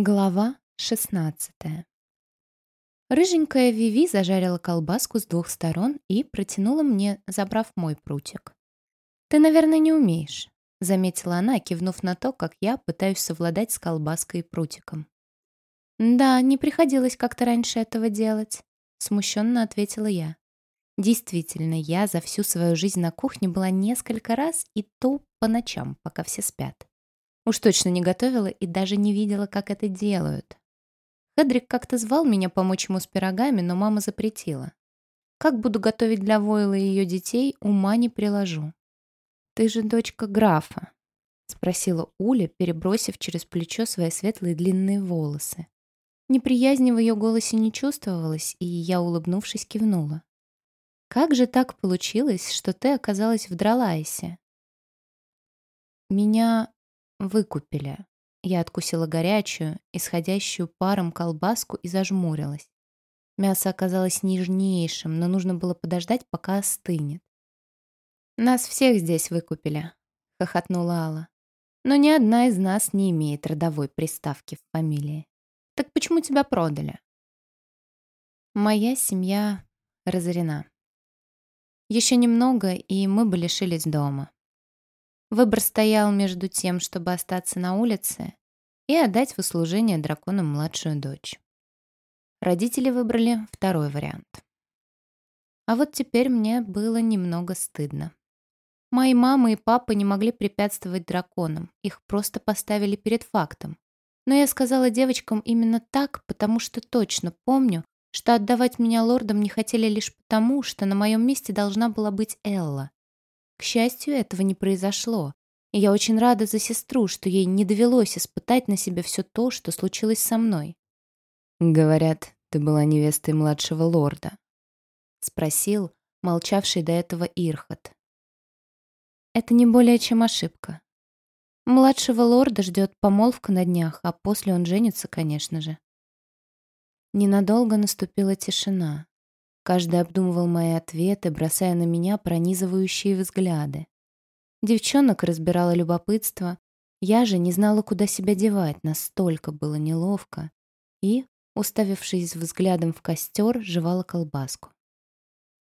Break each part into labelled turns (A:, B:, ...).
A: Глава 16 Рыженькая Виви зажарила колбаску с двух сторон и протянула мне, забрав мой прутик. «Ты, наверное, не умеешь», — заметила она, кивнув на то, как я пытаюсь совладать с колбаской и прутиком. «Да, не приходилось как-то раньше этого делать», — смущенно ответила я. Действительно, я за всю свою жизнь на кухне была несколько раз, и то по ночам, пока все спят. Уж точно не готовила и даже не видела, как это делают. Хедрик как-то звал меня помочь ему с пирогами, но мама запретила. Как буду готовить для Войла и ее детей, ума не приложу. «Ты же дочка графа», — спросила Уля, перебросив через плечо свои светлые длинные волосы. Неприязни в ее голосе не чувствовалось, и я, улыбнувшись, кивнула. «Как же так получилось, что ты оказалась в Дралайсе?» «Меня Выкупили. Я откусила горячую, исходящую паром колбаску и зажмурилась. Мясо оказалось нежнейшим, но нужно было подождать, пока остынет. «Нас всех здесь выкупили», — хохотнула Алла. «Но ни одна из нас не имеет родовой приставки в фамилии. Так почему тебя продали?» «Моя семья разорена. Еще немного, и мы бы лишились дома. Выбор стоял между тем, чтобы остаться на улице и отдать в услужение драконам младшую дочь. Родители выбрали второй вариант. А вот теперь мне было немного стыдно. Мои мама и папа не могли препятствовать драконам, их просто поставили перед фактом. Но я сказала девочкам именно так, потому что точно помню, что отдавать меня лордам не хотели лишь потому, что на моем месте должна была быть Элла. К счастью, этого не произошло. И я очень рада за сестру, что ей не довелось испытать на себе все то, что случилось со мной.
B: «Говорят, ты была невестой младшего лорда», —
A: спросил молчавший до этого Ирхот. «Это не более чем ошибка. Младшего лорда ждет помолвка на днях, а после он женится, конечно же». Ненадолго наступила тишина. Каждый обдумывал мои ответы, бросая на меня пронизывающие взгляды. Девчонок разбирало любопытство. Я же не знала, куда себя девать, настолько было неловко. И, уставившись взглядом в костер, жевала колбаску.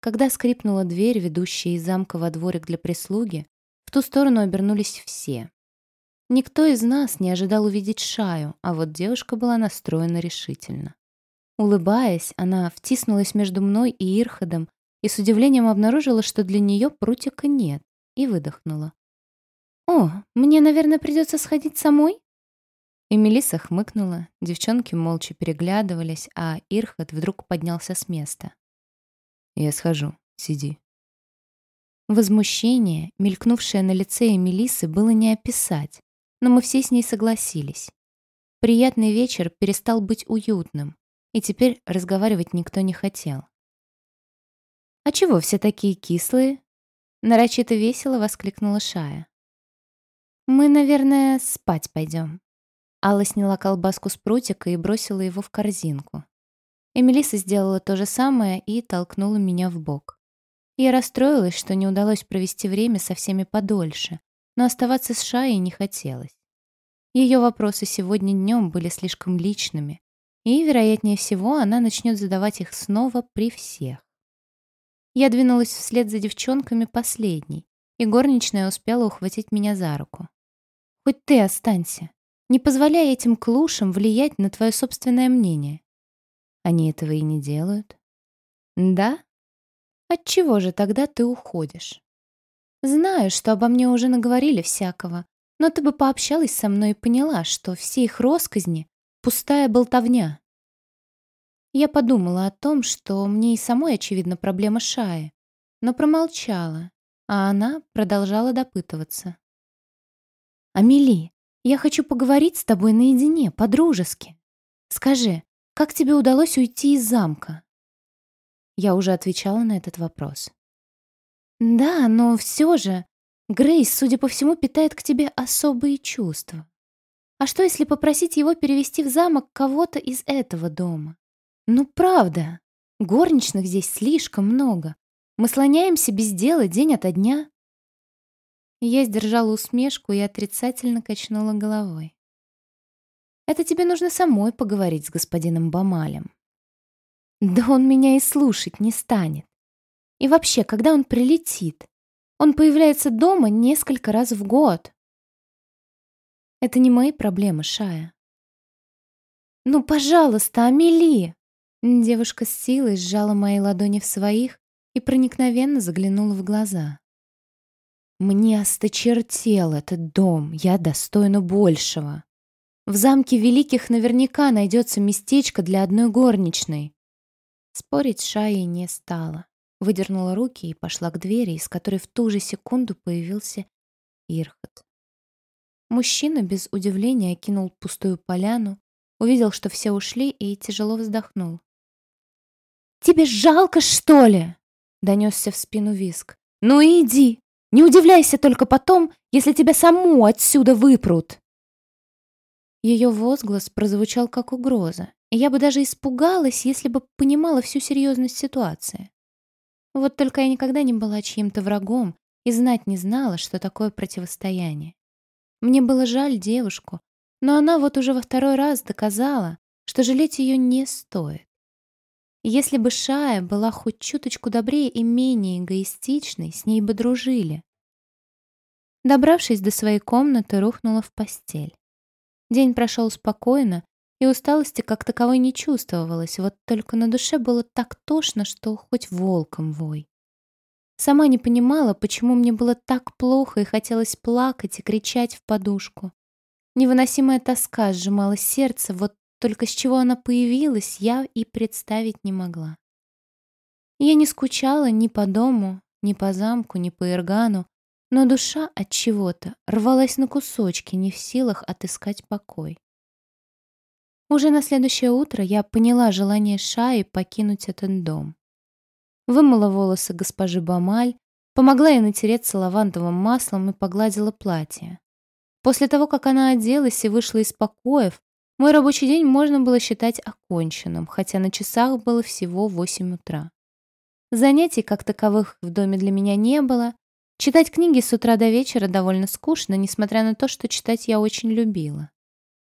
A: Когда скрипнула дверь, ведущая из замка во дворик для прислуги, в ту сторону обернулись все. Никто из нас не ожидал увидеть Шаю, а вот девушка была настроена решительно. Улыбаясь, она втиснулась между мной и Ирходом и с удивлением обнаружила, что для нее прутика нет, и выдохнула. «О, мне, наверное, придется сходить самой?» И Мелисса хмыкнула, девчонки молча переглядывались, а Ирхот вдруг поднялся с места.
B: «Я схожу, сиди».
A: Возмущение, мелькнувшее на лице Эмилисы, было не описать, но мы все с ней согласились. Приятный вечер перестал быть уютным, и теперь разговаривать никто не хотел. «А чего все такие кислые?» Нарочито весело воскликнула Шая. «Мы, наверное, спать пойдем». Алла сняла колбаску с прутика и бросила его в корзинку. Эмилиса сделала то же самое и толкнула меня в бок. Я расстроилась, что не удалось провести время со всеми подольше, но оставаться с Шаей не хотелось. Ее вопросы сегодня днем были слишком личными, и, вероятнее всего, она начнет задавать их снова при всех. Я двинулась вслед за девчонками последней, и горничная успела ухватить меня за руку. «Хоть ты останься. Не позволяй этим клушам влиять на твое собственное мнение». Они этого и не делают. «Да? Отчего же тогда ты уходишь?» «Знаю, что обо мне уже наговорили всякого, но ты бы пообщалась со мной и поняла, что все их росказни Пустая болтовня. Я подумала о том, что мне и самой очевидна проблема Шаи, но промолчала, а она продолжала допытываться. «Амели, я хочу поговорить с тобой наедине, по-дружески. Скажи, как тебе удалось уйти из замка?» Я уже отвечала на этот вопрос. «Да, но все же Грейс, судя по всему, питает к тебе особые чувства. А что, если попросить его перевести в замок кого-то из этого дома? Ну, правда. Горничных здесь слишком много. Мы слоняемся без дела день ото дня. Я сдержала усмешку и отрицательно качнула головой. Это тебе нужно самой поговорить с господином Бамалем. Да он меня и слушать не станет. И вообще, когда он прилетит? Он появляется дома несколько раз в год. Это не мои проблемы, Шая. «Ну, пожалуйста, Амели!» Девушка с силой сжала мои ладони в своих и проникновенно заглянула в глаза. «Мне осточертел этот дом, я достойна большего. В замке Великих наверняка найдется местечко для одной горничной». Спорить Шаей не стала. Выдернула руки и пошла к двери, из которой в ту же секунду появился Ирхот. Мужчина без удивления окинул пустую поляну, увидел, что все ушли, и тяжело вздохнул. «Тебе жалко, что ли?» — донесся в спину виск. «Ну иди! Не удивляйся только потом, если тебя саму отсюда выпрут!» Ее возглас прозвучал как угроза, и я бы даже испугалась, если бы понимала всю серьезность ситуации. Вот только я никогда не была чьим-то врагом и знать не знала, что такое противостояние. Мне было жаль девушку, но она вот уже во второй раз доказала, что жалеть ее не стоит. Если бы Шая была хоть чуточку добрее и менее эгоистичной, с ней бы дружили. Добравшись до своей комнаты, рухнула в постель. День прошел спокойно, и усталости как таковой не чувствовалось, вот только на душе было так тошно, что хоть волком вой. Сама не понимала, почему мне было так плохо и хотелось плакать и кричать в подушку. Невыносимая тоска сжимала сердце, вот только с чего она появилась, я и представить не могла. Я не скучала ни по дому, ни по замку, ни по Иргану, но душа от чего-то рвалась на кусочки, не в силах отыскать покой. Уже на следующее утро я поняла желание Шаи покинуть этот дом. Вымыла волосы госпожи Бамаль, помогла ей натереться лавандовым маслом и погладила платье. После того, как она оделась и вышла из покоев, мой рабочий день можно было считать оконченным, хотя на часах было всего 8 утра. Занятий как таковых в доме для меня не было. Читать книги с утра до вечера довольно скучно, несмотря на то, что читать я очень любила.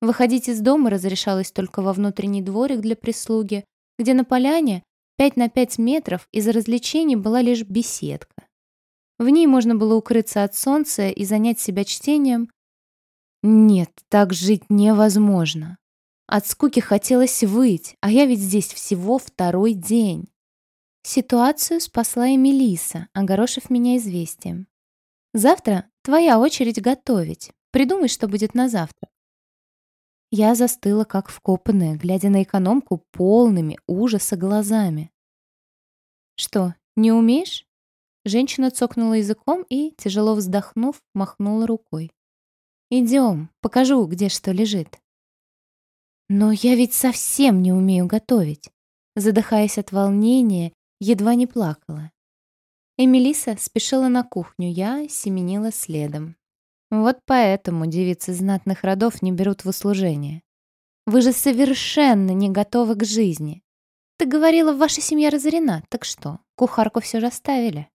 A: Выходить из дома разрешалось только во внутренний дворик для прислуги, где на поляне 5 на 5 метров из развлечений была лишь беседка. В ней можно было укрыться от солнца и занять себя чтением, нет, так жить невозможно. От скуки хотелось выть, а я ведь здесь всего второй день. Ситуацию спасла и Мелиса, огорошив меня известием. Завтра твоя очередь готовить. Придумай, что будет на завтра. Я застыла, как вкопанная, глядя на экономку полными ужаса глазами. «Что, не умеешь?» Женщина цокнула языком и, тяжело вздохнув, махнула рукой. Идем, покажу, где что лежит. Но я ведь совсем не умею готовить. Задыхаясь от волнения, едва не плакала. Эмилиса спешила на кухню, я семенила следом. Вот поэтому девицы знатных родов не берут в услужение. Вы же совершенно не готовы к жизни. Ты говорила, ваша семья разорена, так что, кухарку все же оставили?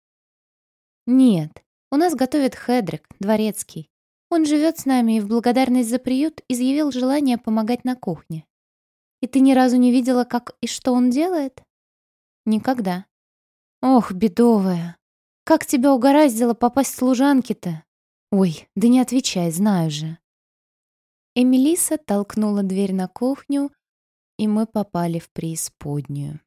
A: Нет, у нас готовит Хедрик, дворецкий. Он живет с нами и в благодарность за приют изъявил желание помогать на кухне. И ты ни разу не видела, как и что он делает? Никогда. Ох, бедовая. Как тебя угораздило попасть служанки-то? Ой, да не отвечай, знаю же. Эмилиса толкнула дверь на кухню, и мы попали в преисподнюю.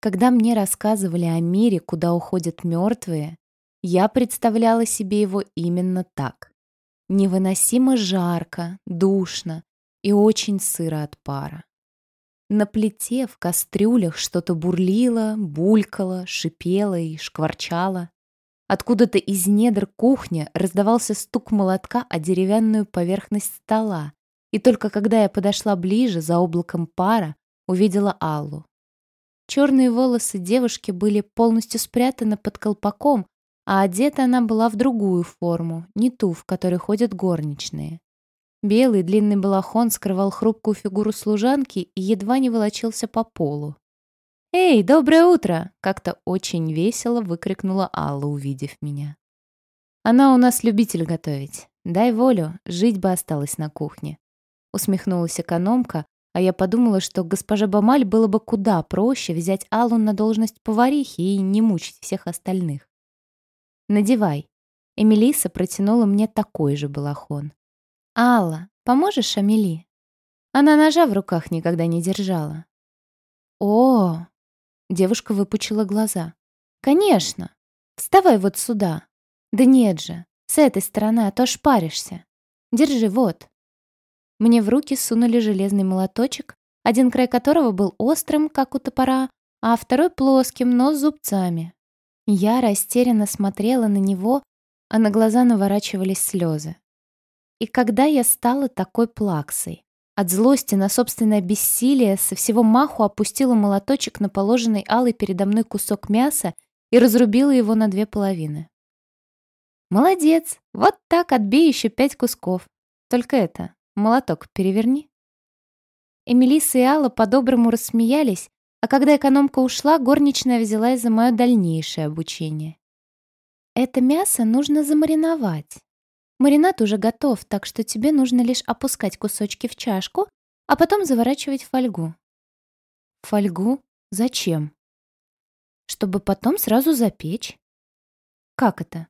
A: Когда мне рассказывали о мире, куда уходят мертвые, я представляла себе его именно так. Невыносимо жарко, душно и очень сыро от пара. На плите в кастрюлях что-то бурлило, булькало, шипело и шкварчало. Откуда-то из недр кухни раздавался стук молотка о деревянную поверхность стола, и только когда я подошла ближе, за облаком пара, увидела Аллу. Черные волосы девушки были полностью спрятаны под колпаком, а одета она была в другую форму, не ту, в которой ходят горничные. Белый длинный балахон скрывал хрупкую фигуру служанки и едва не волочился по полу. «Эй, доброе утро!» — как-то очень весело выкрикнула Алла, увидев меня. «Она у нас любитель готовить. Дай волю, жить бы осталась на кухне». усмехнулась экономка, а я подумала, что госпоже Бамаль было бы куда проще взять Аллу на должность поварихи и не мучить всех остальных. «Надевай». Эмилиса протянула мне такой же балахон. «Алла, поможешь Амели?» Она ножа в руках никогда не держала. «О!» — девушка выпучила глаза. «Конечно! Вставай вот сюда!» «Да нет же, с этой стороны, а то шпаришься. Держи, вот». Мне в руки сунули железный молоточек, один край которого был острым, как у топора, а второй плоским, но с зубцами. Я растерянно смотрела на него, а на глаза наворачивались слезы. И когда я стала такой плаксой? От злости на собственное бессилие со всего маху опустила молоточек на положенный алый передо мной кусок мяса и разрубила его на две половины. «Молодец! Вот так отбей еще пять кусков. Только это, молоток переверни». Эмилиса и Алла по-доброму рассмеялись, а когда экономка ушла, горничная взялась за мое дальнейшее обучение. Это мясо нужно замариновать. Маринад уже готов, так что тебе нужно лишь опускать кусочки в чашку, а потом заворачивать в фольгу. Фольгу? Зачем? Чтобы потом сразу запечь. Как это?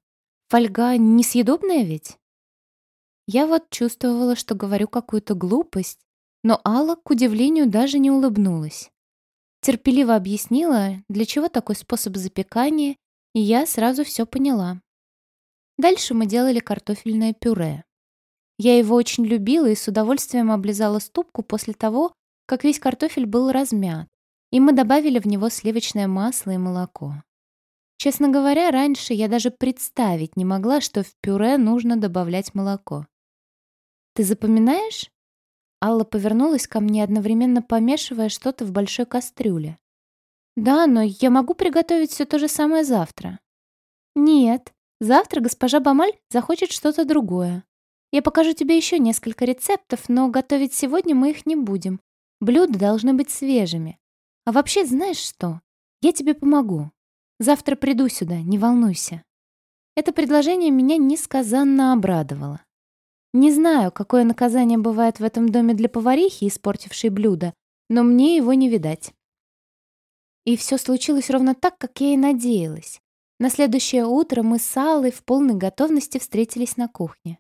A: Фольга несъедобная ведь? Я вот чувствовала, что говорю какую-то глупость, но Алла, к удивлению, даже не улыбнулась. Терпеливо объяснила, для чего такой способ запекания, и я сразу все поняла. Дальше мы делали картофельное пюре. Я его очень любила и с удовольствием облизала ступку после того, как весь картофель был размят, и мы добавили в него сливочное масло и молоко. Честно говоря, раньше я даже представить не могла, что в пюре нужно добавлять молоко. «Ты запоминаешь?» Алла повернулась ко мне, одновременно помешивая что-то в большой кастрюле. «Да, но я могу приготовить все то же самое завтра». «Нет, завтра госпожа Бамаль захочет что-то другое. Я покажу тебе еще несколько рецептов, но готовить сегодня мы их не будем. Блюда должны быть свежими. А вообще, знаешь что? Я тебе помогу. Завтра приду сюда, не волнуйся». Это предложение меня несказанно обрадовало. Не знаю, какое наказание бывает в этом доме для поварихи, испортившей блюдо, но мне его не видать. И все случилось ровно так, как я и надеялась. На следующее утро мы с Аллой в полной готовности встретились на кухне.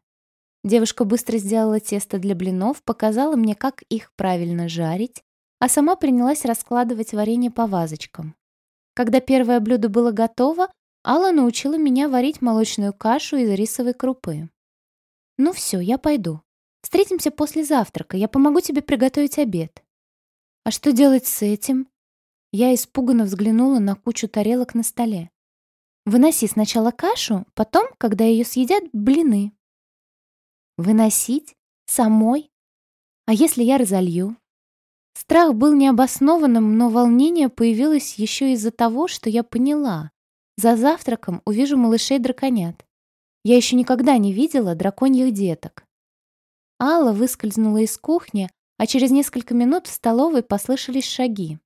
A: Девушка быстро сделала тесто для блинов, показала мне, как их правильно жарить, а сама принялась раскладывать варенье по вазочкам. Когда первое блюдо было готово, Алла научила меня варить молочную кашу из рисовой крупы. «Ну все, я пойду. Встретимся после завтрака, я помогу тебе приготовить обед». «А что делать с этим?» Я испуганно взглянула на кучу тарелок на столе. «Выноси сначала кашу, потом, когда ее съедят, блины». «Выносить? Самой? А если я разолью?» Страх был необоснованным, но волнение появилось еще из-за того, что я поняла. За завтраком увижу малышей-драконят. Я еще никогда не видела драконьих деток. Алла выскользнула из кухни, а через несколько минут в столовой послышались шаги.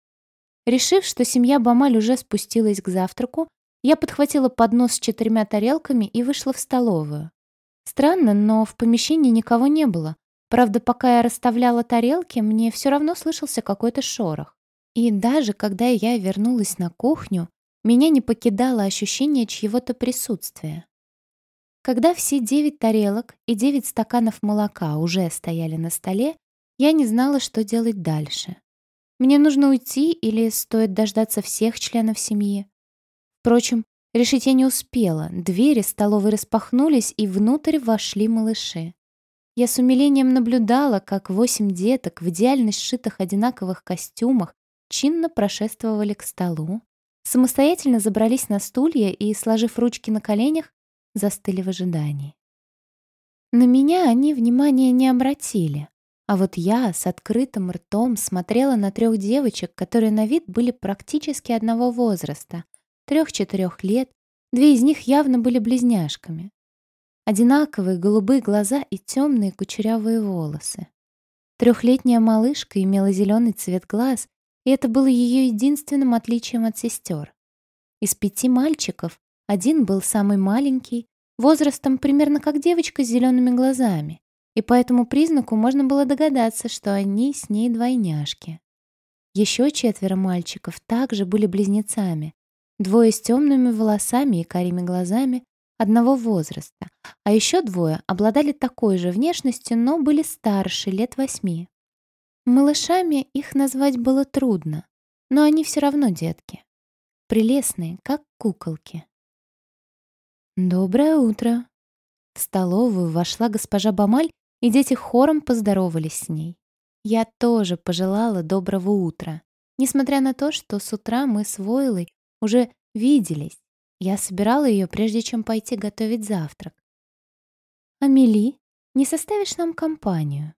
A: Решив, что семья Бамаль уже спустилась к завтраку, я подхватила поднос с четырьмя тарелками и вышла в столовую. Странно, но в помещении никого не было, Правда, пока я расставляла тарелки, мне все равно слышался какой-то шорох. И даже когда я вернулась на кухню, меня не покидало ощущение чьего-то присутствия. Когда все девять тарелок и девять стаканов молока уже стояли на столе, я не знала, что делать дальше. Мне нужно уйти или стоит дождаться всех членов семьи? Впрочем, решить я не успела. Двери столовой распахнулись, и внутрь вошли малыши. Я с умилением наблюдала, как восемь деток в идеально сшитых одинаковых костюмах чинно прошествовали к столу, самостоятельно забрались на стулья и, сложив ручки на коленях, застыли в ожидании. На меня они внимания не обратили, а вот я с открытым ртом смотрела на трех девочек, которые на вид были практически одного возраста, трех-четырех лет, две из них явно были близняшками. Одинаковые голубые глаза и темные кучерявые волосы. Трехлетняя малышка имела зеленый цвет глаз, и это было ее единственным отличием от сестер. Из пяти мальчиков один был самый маленький, возрастом примерно как девочка с зелеными глазами, и по этому признаку можно было догадаться, что они с ней двойняшки. Еще четверо мальчиков также были близнецами, двое с темными волосами и карими глазами одного возраста, а еще двое обладали такой же внешностью, но были старше, лет восьми. Малышами их назвать было трудно, но они все равно детки. Прелестные, как куколки. «Доброе утро!» В столовую вошла госпожа Бамаль, и дети хором поздоровались с ней. Я тоже пожелала доброго утра, несмотря на то, что с утра мы с Войлой уже виделись. Я собирала ее, прежде чем пойти готовить завтрак. «Амели, не составишь нам компанию?»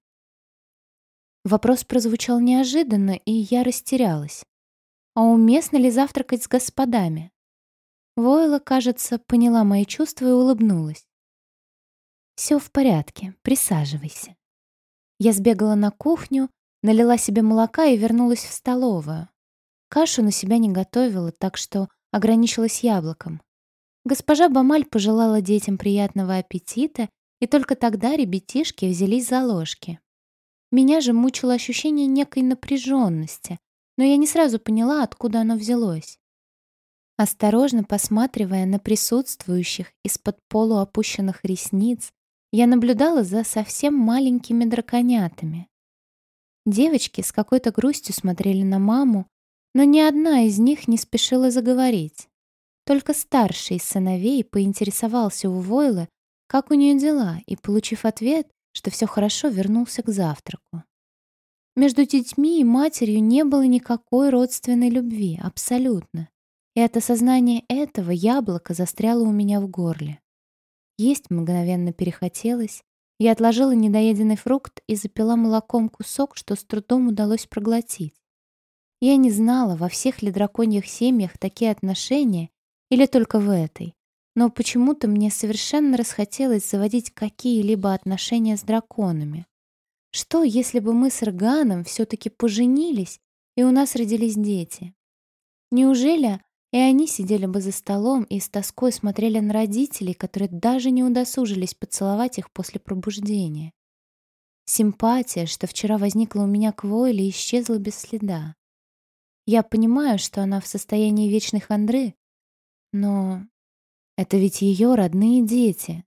A: Вопрос прозвучал неожиданно, и я растерялась. А уместно ли завтракать с господами? Войла, кажется, поняла мои чувства и улыбнулась. «Все в порядке, присаживайся». Я сбегала на кухню, налила себе молока и вернулась в столовую. Кашу на себя не готовила, так что ограничилась яблоком. Госпожа Бамаль пожелала детям приятного аппетита, и только тогда ребятишки взялись за ложки. Меня же мучило ощущение некой напряженности, но я не сразу поняла, откуда оно взялось. Осторожно посматривая на присутствующих из-под полуопущенных ресниц, я наблюдала за совсем маленькими драконятами. Девочки с какой-то грустью смотрели на маму, но ни одна из них не спешила заговорить. Только старший из сыновей поинтересовался у Войлы, как у нее дела, и, получив ответ, что все хорошо, вернулся к завтраку. Между детьми и матерью не было никакой родственной любви, абсолютно. И от осознания этого яблоко застряло у меня в горле. Есть мгновенно перехотелось. Я отложила недоеденный фрукт и запила молоком кусок, что с трудом удалось проглотить. Я не знала, во всех ли драконьих семьях такие отношения или только в этой, но почему-то мне совершенно расхотелось заводить какие-либо отношения с драконами. Что, если бы мы с Ирганом все-таки поженились, и у нас родились дети? Неужели и они сидели бы за столом и с тоской смотрели на родителей, которые даже не удосужились поцеловать их после пробуждения. Симпатия, что вчера возникла у меня к Войле, исчезла без следа. Я понимаю, что она в состоянии вечной хандры, но это ведь ее родные дети.